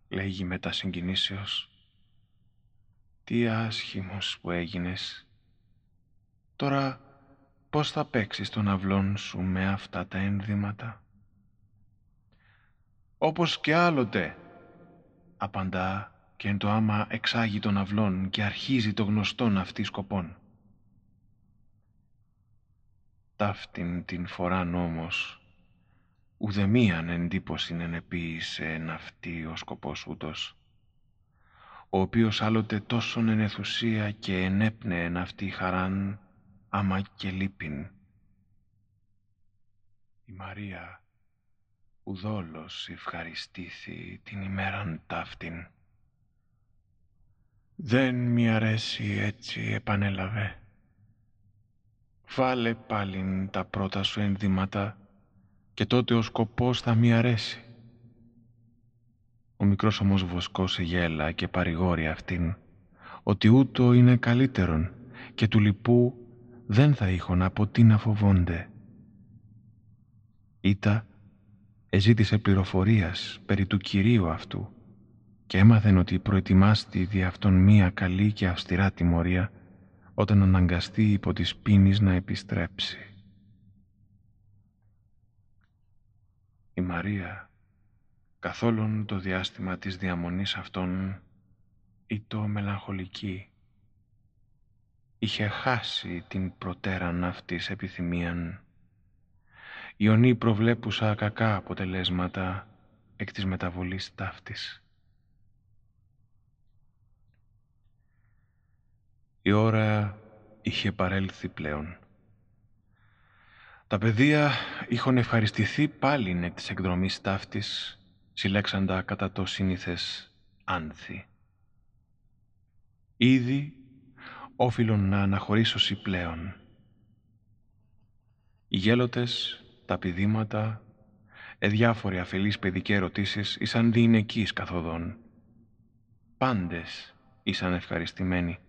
λέγει μετά συγκινήσεως, «τι άσχημος που έγινες. Τώρα πώς θα παίξεις τον αυλόν σου με αυτά τα ένδυματα. Όπως και άλλοτε, απαντά και εν το άμα εξάγει τον αυλόν και αρχίζει το γνωστόν αυτή σκοπών. Ταύτην την φοράν όμως, ουδεμίαν εντύπωσιν ενεποίησε εν αυτή ο σκοπός ούτως, ο οποίος άλλοτε τόσον ενεθουσία και ενέπνε εν αυτή χαράν, άμα και λύπην. Η Μαρία ουδόλως ευχαριστήθη την ημέραν ταύτην. Δεν μη αρέσει έτσι επανέλαβε. Βάλε πάλιν τα πρώτα σου ενδύματα και τότε ο σκοπός θα μη αρέσει. Ο μικρός όμως βοσκός γέλα και παρηγόρει αυτήν ότι ούτω είναι καλύτερον και του λοιπού δεν θα είχον από τι να φοβόνται. Ήτα εζήτησε πληροφορίας περί του Κυρίου αυτού και έμαθεν ότι προετοιμάστη δι' αυτόν μία καλή και αυστηρά τιμωρία όταν αναγκαστεί υπό της πίνης να επιστρέψει. Η Μαρία καθόλου το διάστημα της διαμονής αυτών το μελαγχολική. Είχε χάσει την προτέραν αυτής επιθυμίαν. Ιωνή προβλέπουσα κακά αποτελέσματα εκ της μεταβολής ταύτης. Η ώρα είχε παρέλθει πλέον. Τα παιδεία είχαν ευχαριστηθεί πάλι εκ της εκδρομής ταύτης, συλλέξαντα κατά το σύνηθες άνθη. Ήδη όφιλον να αναχωρήσωσι πλέον. Οι γέλοτες, τα πηδήματα, εδιάφοροι αφελείς παιδικοί ερωτήσεις ήσαν διηνεκείς καθοδόν. Πάντες ήσαν ευχαριστημένοι.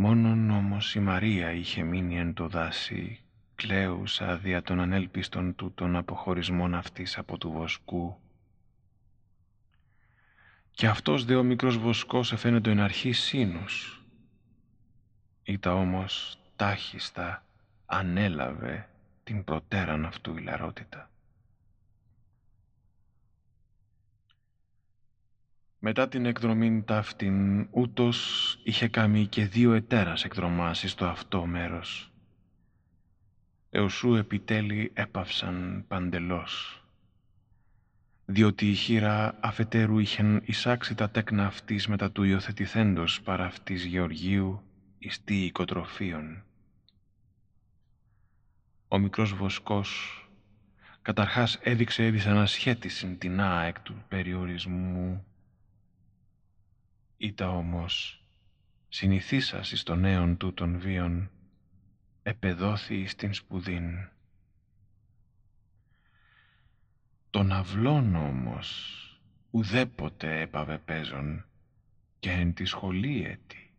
Μόνον όμως η Μαρία είχε μείνει εν το δάση, κλαίουσα δια των ανέλπιστων του των αποχωρισμών αυτής από του βοσκού. Και αυτός δε ο μικρός βοσκός εφαίνεται εν αρχή σύνους. Ήτα όμως τάχιστα ανέλαβε την προτέραν αυτού η λαρότητα. Μετά την εκδρομή ταύτην, ούτως είχε κάνει και δύο ετέρας εκδρομάς στο αυτό μέρος. Εωσού επιτέλει έπαυσαν παντελώς, διότι η χείρα αφετέρου είχεν εισάξει τα τέκνα αυτής μετά του υιοθετηθέντος παρά αυτής Γεωργίου ιστή οικοτροφίων. Ο μικρός βοσκός καταρχάς έδειξε δυσανασχέτηση την εκ του περιορισμού Ήτα όμως, συνηθίσας εις των νέων τούτων βίων, επεδόθη στην σπουδήν. Τον αυλών όμως ουδέποτε έπαβε παίζον και εν τη σχολή έτη.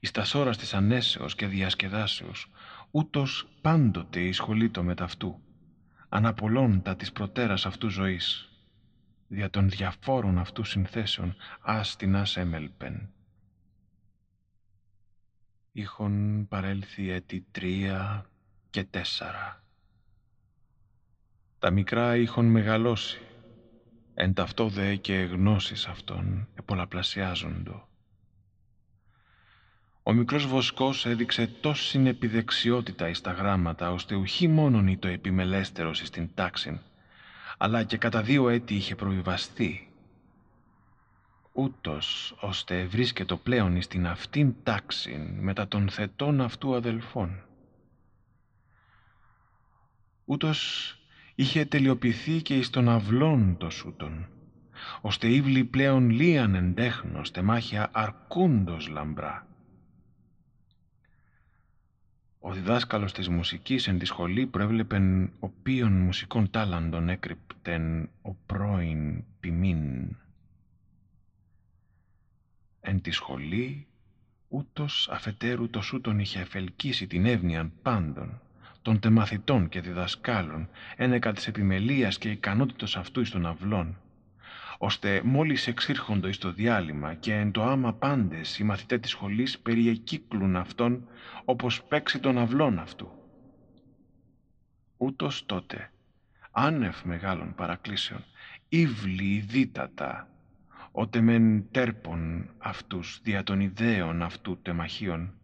Εις τας σώρας της ανέσεως και διασκεδάσεως, ούτως πάντοτε η σχολή το μεταυτού, αναπολών τα της προτέρας αυτού ζωής δια των διαφόρων αυτού συνθέσεων άστινας έμελπεν. Είχον παρέλθει έτη τρία και τέσσερα. Τα μικρά είχον μεγαλώσει, εν ταυτό δε και γνώσεις αυτών επολαπλασιάζοντο. Ο μικρός βοσκός έδειξε τόση επιδεξιότητα εις τα γράμματα, ώστε ουχή μόνον ή το επιμελέστερος εις την τάξην, αλλά και κατά δύο έτη είχε προβιβαστεί. Ούτως ώστε βρίσκεται πλέον στην αυτήν τάξη μετά των θετών αυτού αδελφών. Ούτως είχε τελειοποιηθεί και εις των αυλών το σούτον, ώστε ήβλη πλέον λίαν εντέχνος τεμάχια αρκούντος λαμπρά. Ο διδάσκαλος της μουσικής εν τη σχολή προέβλεπεν οποίων μουσικών τάλαντων έκρυπτεν ο πρώην ποιμήν. Εν τη σχολή ούτως αφετέρου το σούτον είχε εφελκίσει την εύνοιαν πάντων, των τεμαθητών και διδασκάλων, ένεκα της επιμελίας και ικανότητος αυτού εις των αυλών, ώστε μόλις εξήρχοντο εις το διάλειμμα και εν το άμα πάντες οι μαθητές της σχολής περιεκύκλουν αυτόν όπως παίξει των αυλών αυτού. Ούτως τότε, άνευ μεγάλων παρακλήσεων, ήβλη δίτατα, ότε μεν τέρπον αυτούς δια των ιδέων αυτού τεμαχίων,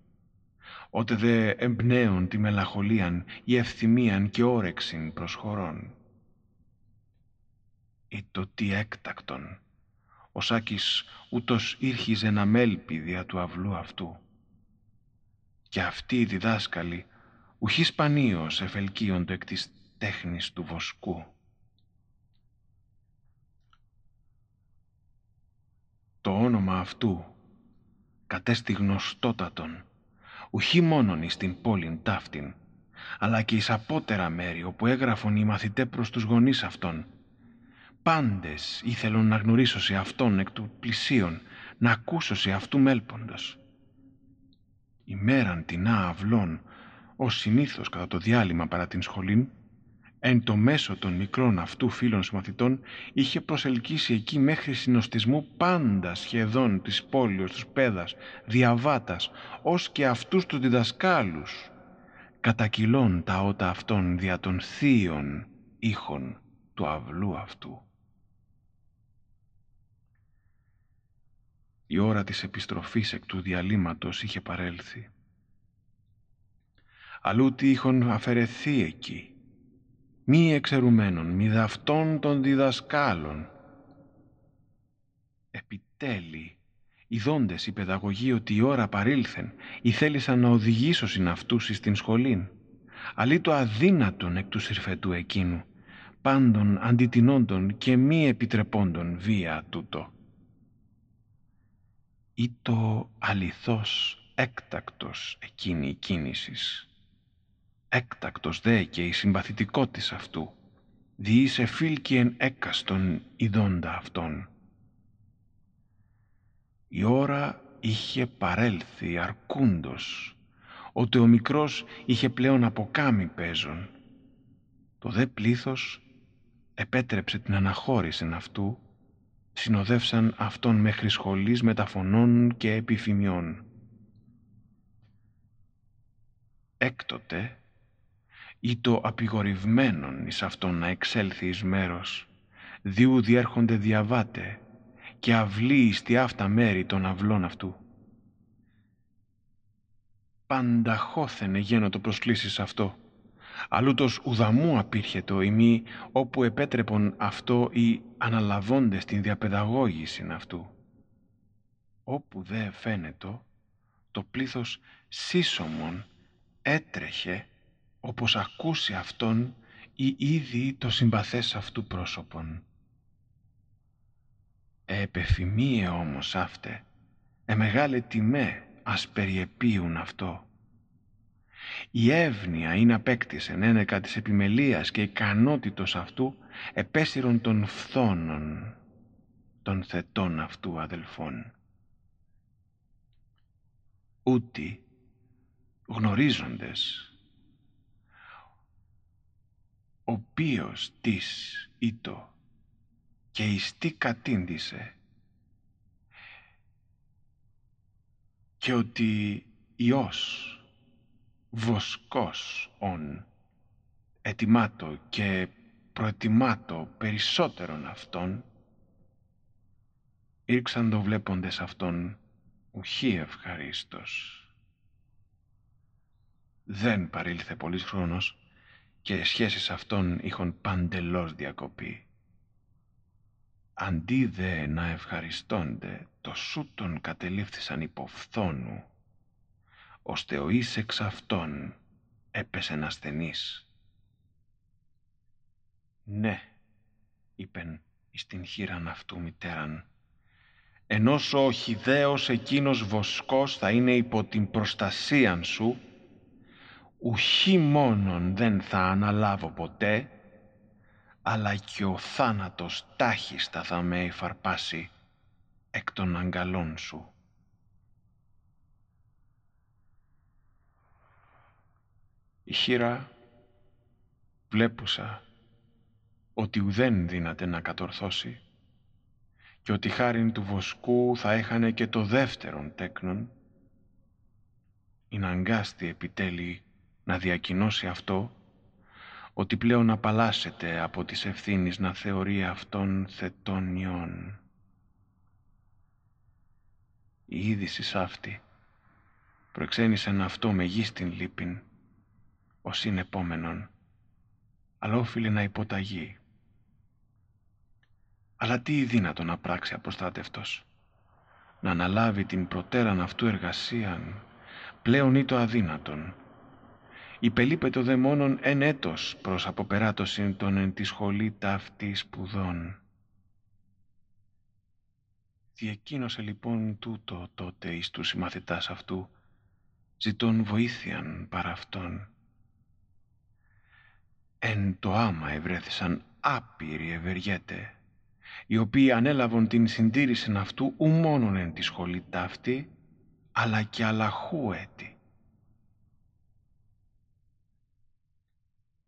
ότε δε εμπνέων τη μελαχολίαν ή ευθυμίαν και όρεξιν προσχωρών. Ή το τι έκτακτον, ο Σάκης ούτως ήρχιζε να μέλπει δια του αυλού αυτού. Και αυτοί οι διδάσκαλοι ουχής σπανίως εφελκύονται εκ της τέχνης του βοσκού. Το όνομα αυτού κατέστη γνωστότατον, ουχή μόνον εις την πόλην ταύτην, αλλά και εις απότερα μέρη όπου έγραφον οι μαθητέ προς τους γονείς αυτών. Πάντες ήθελον να γνωρίσω σε αυτόν εκ του πλησίον, να ακούσω σε αυτού μέλποντος. Ημέραν την αυλών, ως συνήθως κατά το διάλειμμα παρά την σχολήν, εν το μέσο των μικρών αυτού φίλων συμμαθητών είχε προσελκύσει εκεί μέχρι συνοστισμού πάντα σχεδόν της πόλεως, τους πέδας, διαβάτας, ως και αυτούς τους διδασκάλους, κατακυλών τα ότα αυτών δια των θείων ήχων του αυλού αυτού. Η ώρα της επιστροφής εκ του διαλύματος είχε παρέλθει. Αλλού τι είχον αφαιρεθεί εκεί, μη εξαιρουμένων, μη δαυτών των διδασκάλων. Επιτέλει, ειδώντες οι παιδαγωγοί ότι η ώρα παρήλθεν, ή θέλησαν να οδηγήσω συν αυτούς εις την σχολήν, αλλή το αδύνατον εκ του συρφετού εκείνου, πάντων αντιτινόντων και μη επιτρεπόντων βία τούτο. Ή το αληθώς έκτακτος εκείνη η κίνησης έκτακτος δε και η συμπαθητικότης αυτού, διήσε φίλκιεν έκαστον ειδώντα αυτόν. Η ώρα είχε παρέλθει αρκούντος, ότι ο μικρός είχε πλέον αποκάμει παίζον. Το δε πλήθος επέτρεψε την αναχώρηση αυτού, συνοδεύσαν αυτόν μέχρι σχολής μεταφωνών και επιφημιών. Έκτοτε ή το απειγορευμένον εις αυτόν να εξέλθει εις μέρος, διού διέρχονται διαβάτε και αυλεί εις τη αυτά μέρη των αυλών αυτού. Πανταχώθενε γένοτο προσκλήσεις αυτό, αλλούτος ουδαμού απήρχε το ημί όπου επέτρεπον αυτό ή αναλαβώντες την διαπαιδαγώγηση αυτού. Όπου δε φαίνεται, το πλήθος σύσσωμον έτρεχε όπως ακούσει αυτόν ή ήδη το συμπαθές αυτού πρόσωπον. Επεφημίε όμως αύτε, εμεγάλε τιμέ ας περιεπίουν αυτό. Η εύνοια είναι απέκτησεν ένεκα της επιμελίας και ικανότητος αυτού επέσυρον των φθόνων των θετών αυτού αδελφών. Ούτι γνωρίζοντες οποίος της ήτο και εις τι κατήντησε και ότι Υιός βοσκός ον ετοιμάτο και προετοιμάτο περισσότερον αυτόν ήρξαν το βλέποντες αυτόν ουχή ευχαρίστος. Δεν παρήλθε πολύς χρόνος και σχέσεις αυτών είχον παντελώς διακοπή. Αντί δε να ευχαριστώνται, το σούτον κατελήφθησαν υποφθόνου, ώστε ο εις εξ αυτών έπεσε ασθενής. «Ναι», είπεν εις την χείραν αυτού μητέραν, «ενός ο οχιδαίος εκείνος βοσκός θα είναι υπό την προστασίαν σου, ουχή μόνον δεν θα αναλάβω ποτέ, αλλά και ο θάνατος τάχιστα θα με υφαρπάσει εκ των αγκαλών σου. Η χείρα βλέπουσα ότι ουδέν δύναται να κατορθώσει και ότι χάριν του βοσκού θα έχανε και το δεύτερον τέκνον, είναι αγκάστη επιτέλει να διακοινώσει αυτό ότι πλέον απαλλάσσεται από τις ευθύνης να θεωρεί αυτόν θετών Η είδηση αυτή προεξένησεν αυτό με γίστην λύπην, ως είναι επόμενον, αλλά όφιλε να υποταγεί. Αλλά τι δύνατο να πράξει αποστάτευτος, να αναλάβει την προτέραν αυτού εργασίαν, πλέον ή το αδύνατον, υπελείπετο δε μόνον εν έτος προς αποπεράτωσιν των εν τη σχολή ταύτη σπουδών. Διεκίνωσε λοιπόν τούτο τότε εις τους συμμαθητάς αυτού, ζητών βοήθειαν παρά αυτόν. Εν το άμα ευρέθησαν άπειροι ευεργέτε, οι οποίοι ανέλαβαν την συντήρηση αυτού ου μόνον εν τη σχολή ταύτη, αλλά και αλλαχού έτη.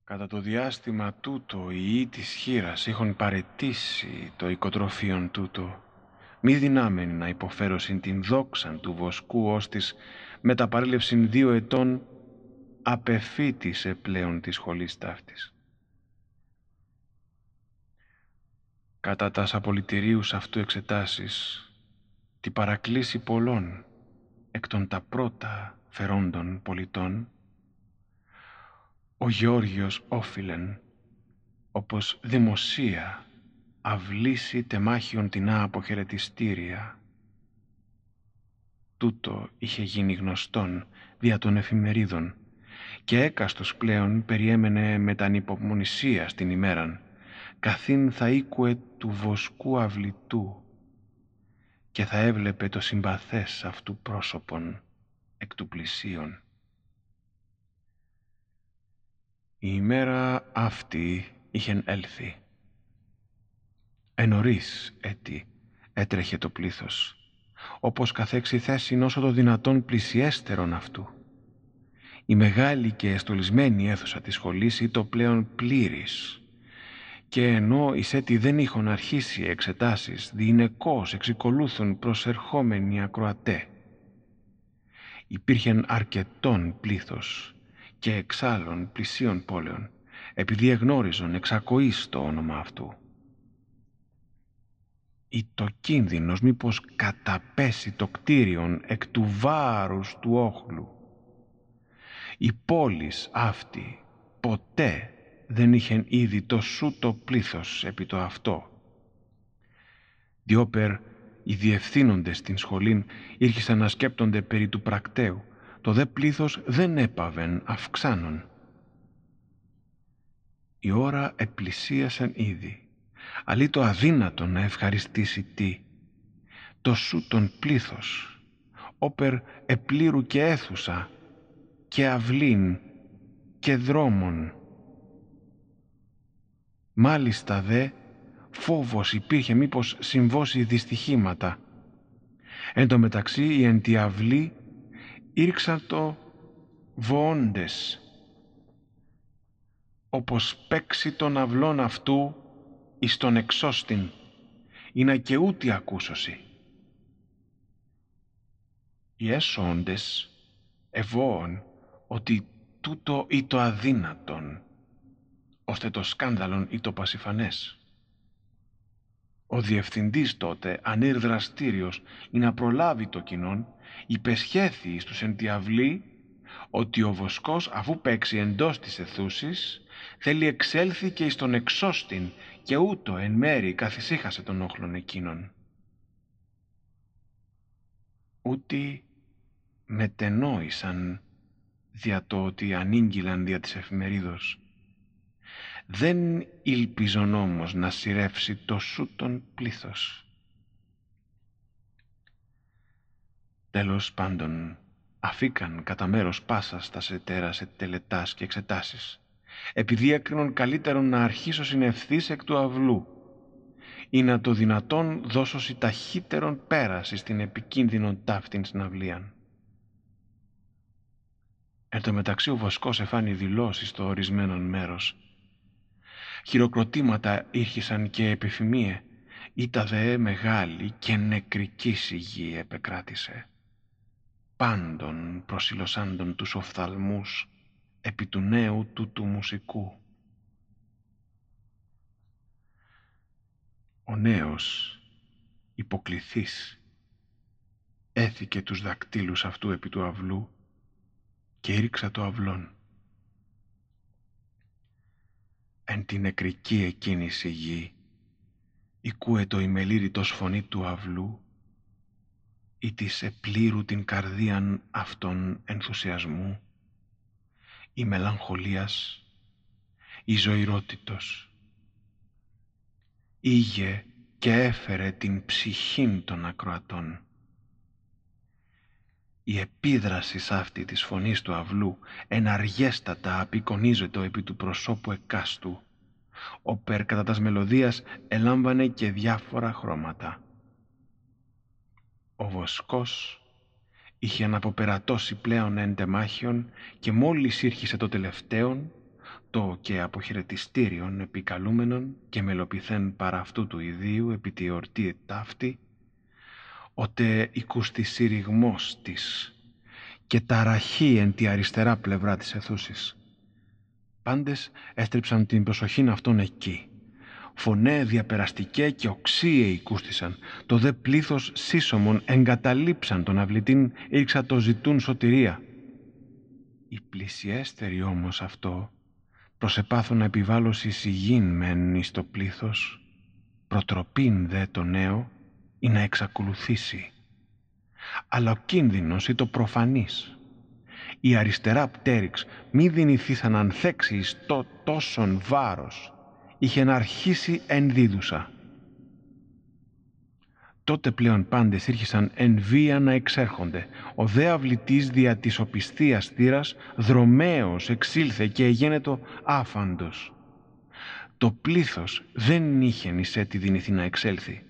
Κατά το διάστημα τούτο οι ή της χείρας είχαν παρετήσει το οικοτροφίον τούτο, μη δυνάμενοι να υποφέρωσιν την δόξαν του βοσκού ως της τα παρέλευσιν δύο ετών απεφύτησε πλέον της σχολής ταύτης. Κατά τας απολυτηρίους αυτού εξετάσεις, τη παρακλήση πολλών εκ των τα πρώτα φερόντων πολιτών, ο Γεώργιος όφιλεν, όπως δημοσία αυλήσει τεμάχιον την αποχαιρετιστήρια. Τούτο είχε γίνει γνωστόν δια των εφημερίδων και έκαστος πλέον περιέμενε με τα υπομονησία στην ημέραν καθήν θα ήκουε του βοσκού αυλητού και θα έβλεπε το συμπαθές αυτού πρόσωπον εκ του πλησίον. Η ημέρα αυτή είχεν έλθει. Ενωρίς έτη έτρεχε το πλήθος, όπως καθέξει θέση όσο το δυνατόν πλησιέστερον αυτού. Η μεγάλη και εστολισμένη αίθουσα της σχολής ήταν πλέον πλήρης και ενώ οι σέτι δεν είχαν αρχίσει εξετάσεις, διηνεκώς εξικολούθουν προσερχόμενοι ακροατέ. Υπήρχε αρκετόν πλήθος και εξάλλων πλησίων πόλεων, επειδή εγνώριζον εξακοής το όνομα αυτού. Ή το κίνδυνος μήπως καταπέσει το κτίριον εκ του βάρους του όχλου. Η πόλης αυτή ποτέ δεν είχεν ήδη το σούτο πλήθος επί το αυτό. Διόπερ οι διευθύνοντες στην σχολήν ήρχισαν να σκέπτονται περί του πρακτέου το δε πλήθος δεν έπαβεν αυξάνων. Η ώρα επλησίασαν ήδη, αλλή το αδύνατο να ευχαριστήσει τι, το σου τον πλήθος, όπερ επλήρου και έθουσα, και αυλήν και δρόμων. Μάλιστα δε, φόβος υπήρχε μήπως συμβώσει δυστυχήματα. Εν τω μεταξύ η εντιαυλή ήρξαν το βοώντες, όπως παίξει τον αυλών αυτού εις τον εξώστην, ή να και ούτε ακούσωση. Οι έσοντες ευώων ότι τούτο ή το αδύνατον, ώστε το σκάνδαλον ή το πασιφανές. Ο διευθυντής τότε, ανήρ δραστήριος, ή να προλάβει το κοινόν, υπεσχέθη στους εντιαυλή ότι ο βοσκός αφού παίξει εντός της αιθούσης θέλει εξέλθει και εις τον εξώστην και ούτω εν μέρη καθησύχασε τον όχλον εκείνον. Ούτι μετενόησαν δια το ότι ανήγγυλαν δια της εφημερίδος. Δεν ήλπιζον όμως να σειρεύσει το σούτον πλήθος. Τέλος πάντων, αφήκαν κατά μέρος πάσα στα σετέρα σε τελετάς και εξετάσεις, επειδή έκρινον καλύτερον να αρχίσω συνευθύς εκ του αυλού ή να το δυνατόν δώσω ταχύτερον πέραση στην επικίνδυνον ταύτην συναυλίαν. Εν τω μεταξύ ο βοσκός εφάνει δηλώσεις στο ορισμένον μέρος. Χειροκροτήματα ήρχισαν και επιφημίε, ήτα δε μεγάλη και νεκρική σιγή επεκράτησε πάντων προσιλωσάντων τους οφθαλμούς επί του νέου του μουσικού. Ο νέος, υποκληθής, έθηκε τους δακτύλους αυτού επί του αυλού και ήρξα το αυλόν. Εν την νεκρική εκείνη γη, οικούε το ημελήρητος φωνή του αυλού, ή της επλήρου την καρδίαν αυτών ενθουσιασμού, η μελαγχολίας, η ζωηρότητος. Ήγε και έφερε την ψυχήν των ακροατών. Η επίδραση σ' αυτή της φωνής του αυλού εναργέστατα απεικονίζεται επί του προσώπου εκάστου, όπερ κατά τας μελωδίας ελάμβανε και διάφορα χρώματα. Ο βοσκός είχε αναποπερατώσει πλέον εν τεμάχιον και μόλις ήρχισε το τελευταίον, το και αποχαιρετιστήριον επικαλούμενον και μελοπιθέν παρά αυτού του ιδίου επί τη ορτή ταύτη, ότε οικούστη συρριγμός της και ταραχή εν τη αριστερά πλευρά της αιθούσης. Πάντες έστριψαν την προσοχήν αυτών εκεί. Φωνέ διαπεραστικέ και οξύε οικούστησαν. Το δε πλήθος σύσσωμων εγκαταλείψαν τον αυλητήν ήρξα το ζητούν σωτηρία. Η πλησιέστερη όμως αυτό προσεπάθω να επιβάλλωση σιγήν μεν εις το πλήθος, προτροπήν δε το νέο ή να εξακολουθήσει. Αλλά ο κίνδυνος ή το προφανής. Η αριστερά πτέριξ μη δυνηθήσαν αν ανθέξει εις το τόσον βάρος, είχε να αρχίσει ενδίδουσα. Τότε πλέον πάντες ήρχισαν εν βία να εξέρχονται. Ο δε αυλητής δια της οπισθίας θύρας δρομέως εξήλθε και εγένετο άφαντος. Το πλήθος δεν είχε νησέ τη δυνηθή να εξέλθει.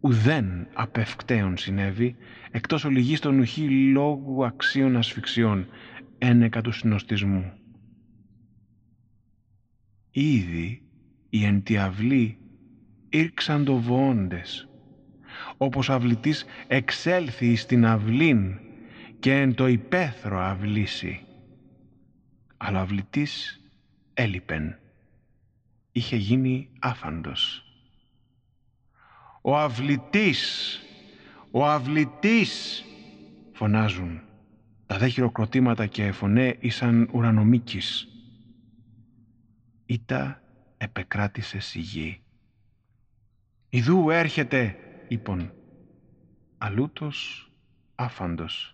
Ουδέν απευκταίων συνέβη, εκτός ολιγής των ουχή λόγου αξίων ασφυξιών, ένεκα του συνοστισμού. Ήδη οι εν τη αυλή ήρξαν το βοώντες, όπως αυλητής εξέλθει στην αυλήν και εν το υπαίθρο αυλήσει. Αλλά ο αυλητής έλειπεν. Είχε γίνει άφαντος. «Ο αυλητής! Ο αυλητής!» φωνάζουν. Τα δε χειροκροτήματα και φωνέ ήσαν ουρανομίκης. Ήτα επεκράτησε σιγή. «Ιδού έρχεται», είπον, αλούτος άφαντος.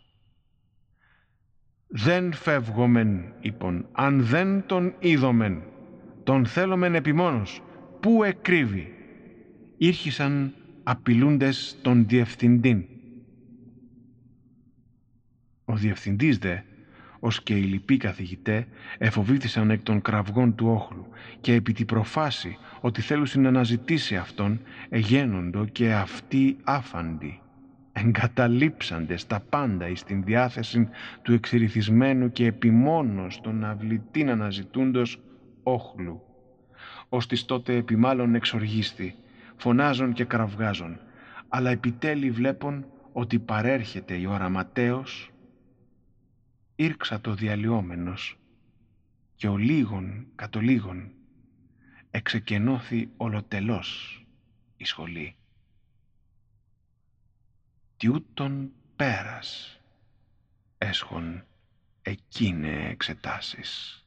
«Δεν φεύγομεν», είπον, «αν δεν τον είδομεν, τον θέλομεν επιμόνος, πού εκρύβει». Ήρχισαν απειλούντες τον διευθυντήν. Ο διευθυντής δε ως και οι λοιποί καθηγητέ εφοβήθησαν εκ των κραυγών του όχλου και επί τη προφάση ότι θέλουσιν να αναζητήσει αυτόν εγένοντο και αυτοί άφαντοι εγκαταλείψαντες τα πάντα εις την διάθεση του εξηρηθισμένου και επιμόνως των αυλητήν αναζητούντος όχλου. Ως της τότε επιμάλλον εξοργίστη, φωνάζουν και κραυγάζουν, αλλά επιτέλει βλέπουν ότι παρέρχεται η ώρα ματέως ήρξα το διαλυόμενος και ο λίγον κατ' λίγον εξεκενώθη ολοτελώς η σχολή. Τι ούτων πέρας έσχον εκείνε εξετάσεις.